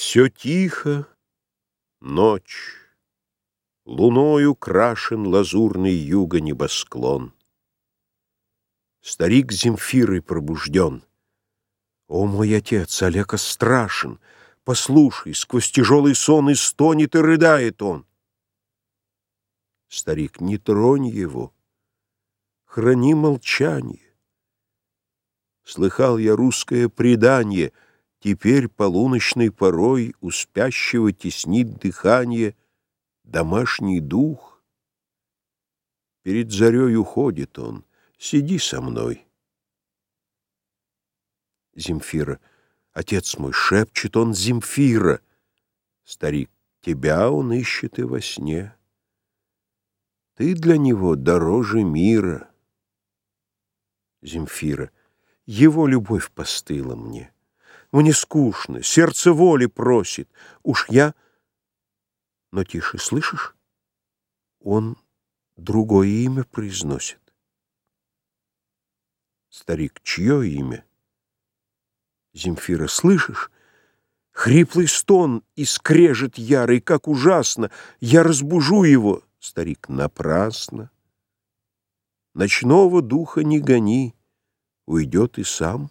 Все тихо, ночь, Луною крашен лазурный юга небосклон. Старик Земфирой пробужден. О, мой отец, Олега страшен! Послушай, сквозь тяжелый сон и стонет, и рыдает он. Старик, не тронь его, храни молчание. Слыхал я русское предание, Теперь полуночной порой У спящего теснит дыхание Домашний дух. Перед зарей уходит он, Сиди со мной. Земфира. Отец мой, шепчет он Земфира. Старик. Тебя он ищет и во сне. Ты для него дороже мира. Земфира. Его любовь постыла мне. Мне скучно, сердце воли просит. Уж я... Но тише, слышишь? Он другое имя произносит. Старик, чье имя? Земфира, слышишь? Хриплый стон и скрежет ярый, как ужасно. Я разбужу его. Старик, напрасно. Ночного духа не гони, уйдет и сам.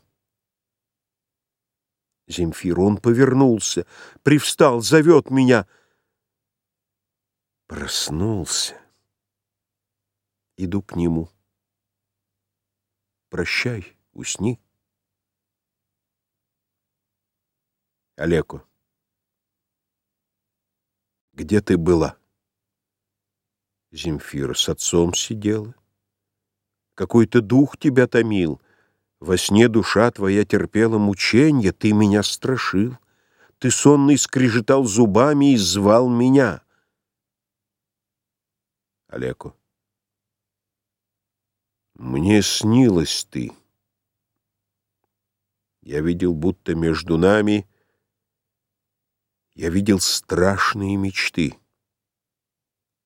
Земфир, он повернулся, привстал, зовет меня. Проснулся. Иду к нему. Прощай, усни. Олеку. Где ты была? Земфира с отцом сидела. Какой-то дух тебя томил. Во сне душа твоя терпела мученье, ты меня страшил. Ты сонный скрежетал зубами и звал меня. Олеку. Мне снилась ты. Я видел, будто между нами я видел страшные мечты.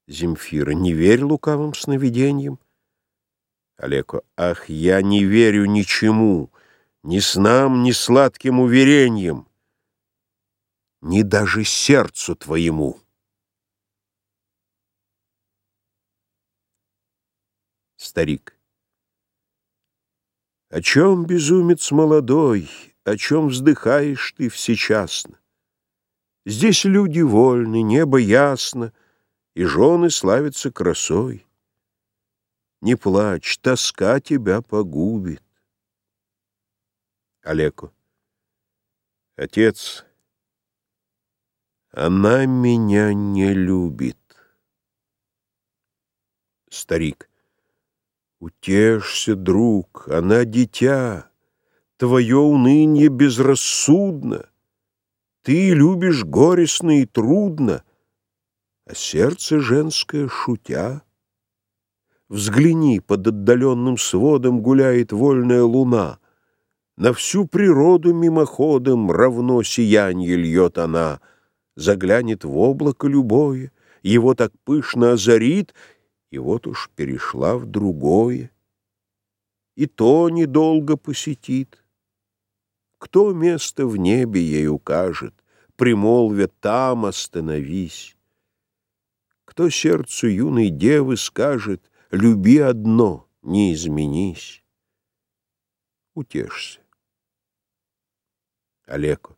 Земфира, не верь лукавым сновидениям. Олеко, ах, я не верю ничему, ни снам, ни сладким уверениям, ни даже сердцу твоему. Старик. О чем, безумец молодой, о чем вздыхаешь ты всечасно? Здесь люди вольны, небо ясно, И жены славятся красой. Не плачь, тоска тебя погубит. Олеку. Отец, она меня не любит. Старик. Утешься, друг, она дитя, Твое уныние безрассудно. Ты любишь горестно и трудно, А сердце женское шутя. Взгляни, под отдаленным сводом Гуляет вольная луна. На всю природу мимоходом Равно сиянье льет она. Заглянет в облако любое, Его так пышно озарит, И вот уж перешла в другое. И то недолго посетит. Кто место в небе ей укажет, Примолвя там остановись? Кто сердцу юной девы скажет, Люби одно, не изменись? Утешься. Олеку.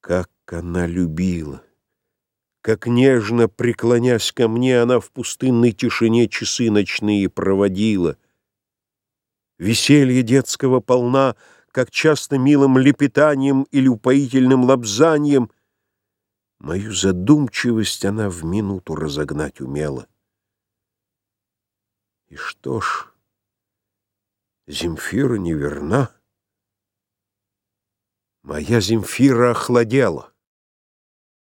Как она любила! Как нежно, преклонясь ко мне, Она в пустынной тишине часы ночные проводила. Веселье детского полна — как часто милым лепетанием или упоительным лобзанием, мою задумчивость она в минуту разогнать умела. И что ж, Земфира неверна. Моя Земфира охладела.